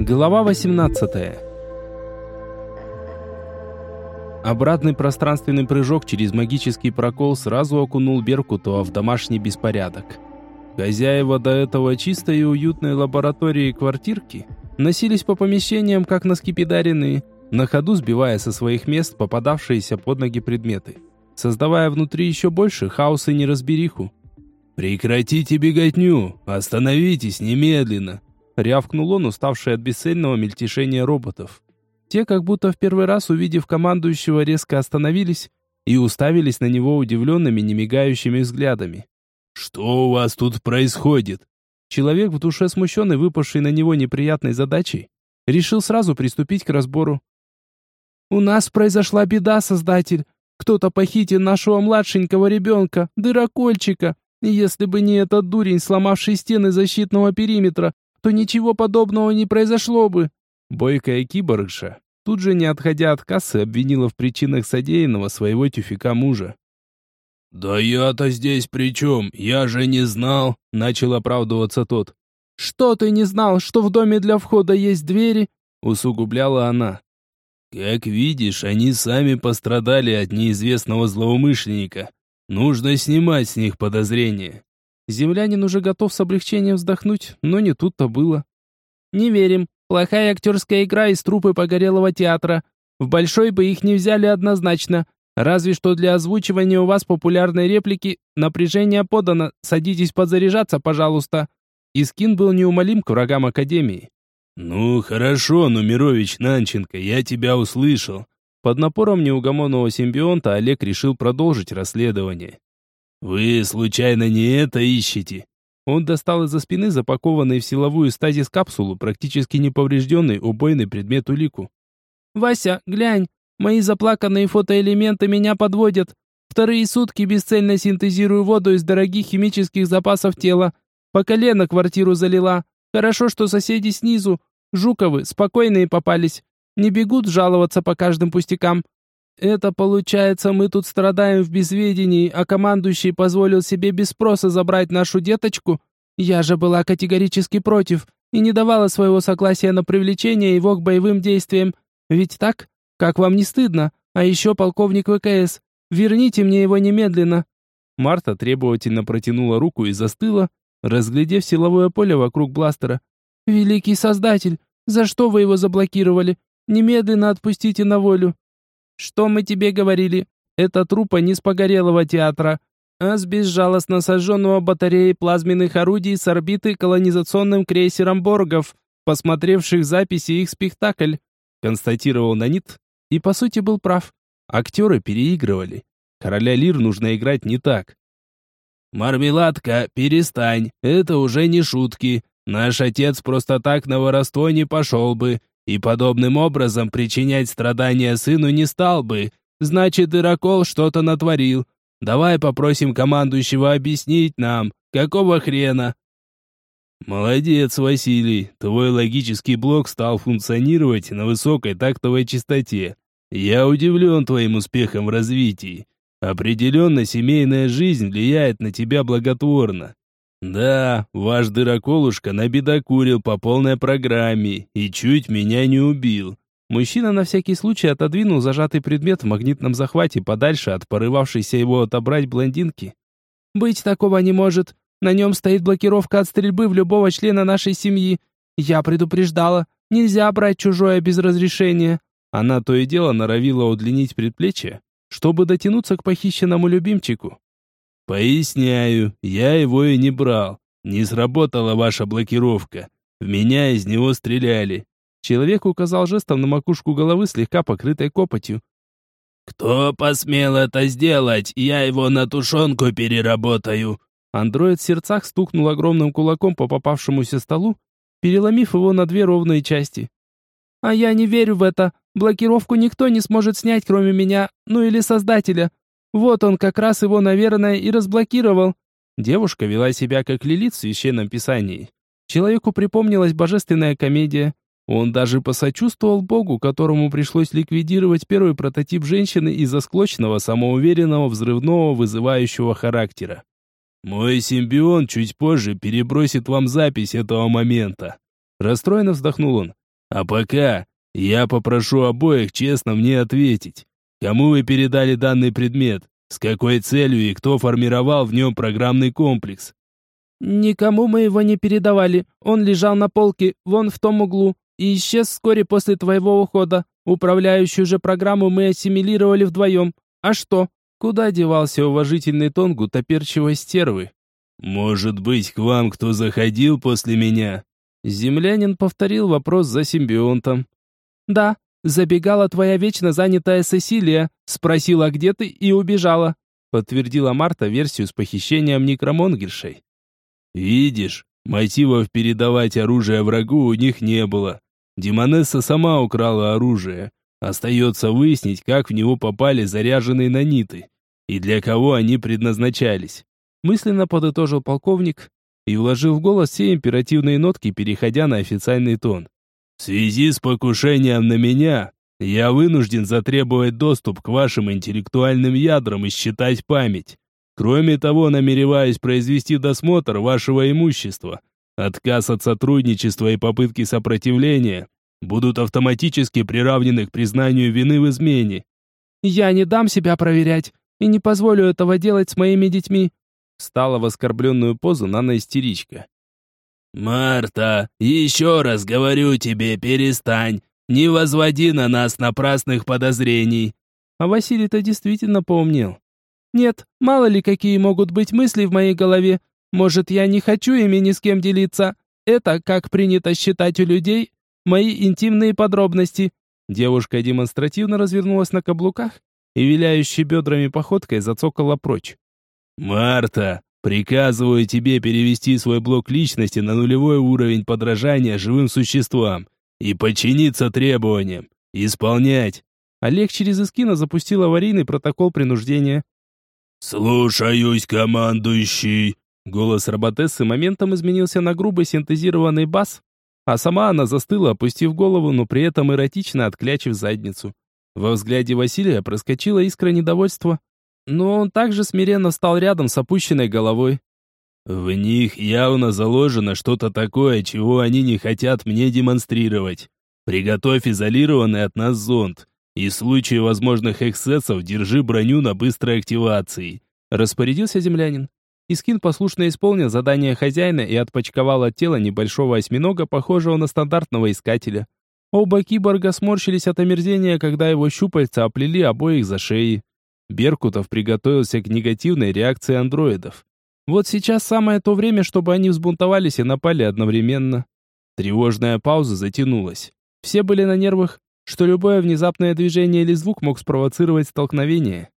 Глава 18. Обратный пространственный прыжок через магический прокол сразу окунул Беркутова в домашний беспорядок. Хозяева до этого чистой и уютной лаборатории и квартирки носились по помещениям, как скипидаренные, на ходу сбивая со своих мест попадавшиеся под ноги предметы, создавая внутри еще больше хаоса и неразбериху. «Прекратите беготню! Остановитесь немедленно!» Рявкнул он, уставший от бесцельного мельтешения роботов. Те, как будто в первый раз увидев командующего, резко остановились и уставились на него удивленными, немигающими взглядами. «Что у вас тут происходит?» Человек, в душе смущенный, выпавший на него неприятной задачей, решил сразу приступить к разбору. «У нас произошла беда, Создатель. Кто-то похитил нашего младшенького ребенка, дырокольчика. И если бы не этот дурень, сломавший стены защитного периметра, то ничего подобного не произошло бы. Бойкая киборгша, тут же не отходя от кассы, обвинила в причинах содеянного своего тюфика мужа. «Да я-то здесь при чем? Я же не знал!» — начал оправдываться тот. «Что ты не знал, что в доме для входа есть двери?» — усугубляла она. «Как видишь, они сами пострадали от неизвестного злоумышленника. Нужно снимать с них подозрения. Землянин уже готов с облегчением вздохнуть, но не тут-то было. «Не верим. Плохая актерская игра из трупы погорелого театра. В большой бы их не взяли однозначно. Разве что для озвучивания у вас популярной реплики «Напряжение подано, садитесь подзаряжаться, пожалуйста». Искин был неумолим к врагам Академии. «Ну, хорошо, Нумерович Нанченко, я тебя услышал». Под напором неугомонного симбионта Олег решил продолжить расследование. «Вы, случайно, не это ищете?» Он достал из-за спины запакованный в силовую стазис капсулу, практически неповрежденный убойный предмет улику. «Вася, глянь, мои заплаканные фотоэлементы меня подводят. Вторые сутки бесцельно синтезирую воду из дорогих химических запасов тела. По колено квартиру залила. Хорошо, что соседи снизу, Жуковы, спокойные попались. Не бегут жаловаться по каждым пустякам. Это получается, мы тут страдаем в безведении, а командующий позволил себе без спроса забрать нашу деточку? Я же была категорически против и не давала своего согласия на привлечение его к боевым действиям. Ведь так? Как вам не стыдно? А еще полковник ВКС. Верните мне его немедленно. Марта требовательно протянула руку и застыла, разглядев силовое поле вокруг бластера. «Великий Создатель, за что вы его заблокировали? Немедленно отпустите на волю!» Что мы тебе говорили? Это трупа не с погорелого театра, а с безжалостно сожженного батареей плазменных орудий с орбиты колонизационным крейсером Боргов, посмотревших записи их спектакль, констатировал Нанит, и по сути был прав. Актеры переигрывали. Короля Лир нужно играть не так. «Мармеладка, перестань, это уже не шутки. Наш отец просто так на воровство не пошел бы и подобным образом причинять страдания сыну не стал бы. Значит, Иракол что-то натворил. Давай попросим командующего объяснить нам, какого хрена. Молодец, Василий. Твой логический блок стал функционировать на высокой тактовой частоте. Я удивлен твоим успехом в развитии. Определенно, семейная жизнь влияет на тебя благотворно. Да, ваш дыроколушка набедокурил по полной программе и чуть меня не убил. Мужчина на всякий случай отодвинул зажатый предмет в магнитном захвате подальше от порывавшейся его отобрать блондинки. «Быть такого не может. На нем стоит блокировка от стрельбы в любого члена нашей семьи. Я предупреждала. Нельзя брать чужое без разрешения». Она то и дело норовила удлинить предплечье, чтобы дотянуться к похищенному любимчику. Поясняю, я его и не брал. Не сработала ваша блокировка. В меня из него стреляли. Человек указал жестом на макушку головы, слегка покрытой копотью. «Кто посмел это сделать? Я его на тушенку переработаю!» Андроид в сердцах стукнул огромным кулаком по попавшемуся столу, переломив его на две ровные части. «А я не верю в это. Блокировку никто не сможет снять, кроме меня, ну или Создателя. Вот он как раз его, наверное, и разблокировал. Девушка вела себя как Лилит в священном писании. Человеку припомнилась божественная комедия. Он даже посочувствовал Богу, которому пришлось ликвидировать первый прототип женщины из-за склочного, самоуверенного, взрывного, вызывающего характера. «Мой симбион чуть позже перебросит вам запись этого момента». Расстроенно вздохнул он. А пока я попрошу обоих честно мне ответить, кому вы передали данный предмет, с какой целью и кто формировал в нем программный комплекс. Никому мы его не передавали. Он лежал на полке, вон в том углу, и исчез вскоре после твоего ухода. Управляющую же программу мы ассимилировали вдвоем. А что? Куда девался уважительный тон гутоперчивой стервы? «Может быть, к вам кто заходил после меня?» Землянин повторил вопрос за симбионтом. «Да, забегала твоя вечно занятая Сесилия, спросила, где ты, и убежала», подтвердила Марта версию с похищением некромонгершей. «Видишь, мотивов передавать оружие врагу у них не было. Демонесса сама украла оружие. Остается выяснить, как в него попали заряженные наниты и для кого они предназначались. Мысленно подытожил полковник и вложил в голос все императивные нотки, переходя на официальный тон. В связи с покушением на меня, я вынужден затребовать доступ к вашим интеллектуальным ядрам и считать память. Кроме того, намереваюсь произвести досмотр вашего имущества. Отказ от сотрудничества и попытки сопротивления будут автоматически приравнены к признанию вины в измене. Я не дам себя проверять и не позволю этого делать с моими детьми. Стала в оскорбленную позу нано-истеричка. «Марта, еще раз говорю тебе, перестань. Не возводи на нас напрасных подозрений». А Василий-то действительно поумнел. «Нет, мало ли какие могут быть мысли в моей голове. Может, я не хочу ими ни с кем делиться. Это, как принято считать у людей, мои интимные подробности». Девушка демонстративно развернулась на каблуках и, виляющей бедрами походкой, зацокала прочь. «Марта, приказываю тебе перевести свой блок личности на нулевой уровень подражания живым существам и подчиниться требованиям. Исполнять!» Олег через Искина запустил аварийный протокол принуждения. «Слушаюсь, командующий!» Голос роботессы моментом изменился на грубый синтезированный бас, а сама она застыла, опустив голову, но при этом эротично отклячив задницу. Во взгляде Василия проскочила искра недовольства, но он также смиренно встал рядом с опущенной головой. «В них явно заложено что-то такое, чего они не хотят мне демонстрировать. Приготовь изолированный от нас зонд, и в случае возможных эксцессов держи броню на быстрой активации», распорядился землянин. Искин послушно исполнил задание хозяина и отпочковал от тела небольшого осьминога, похожего на стандартного искателя. Оба киборга сморщились от омерзения, когда его щупальца оплели обоих за шеи. Беркутов приготовился к негативной реакции андроидов. Вот сейчас самое то время, чтобы они взбунтовались и напали одновременно. Тревожная пауза затянулась. Все были на нервах, что любое внезапное движение или звук мог спровоцировать столкновение.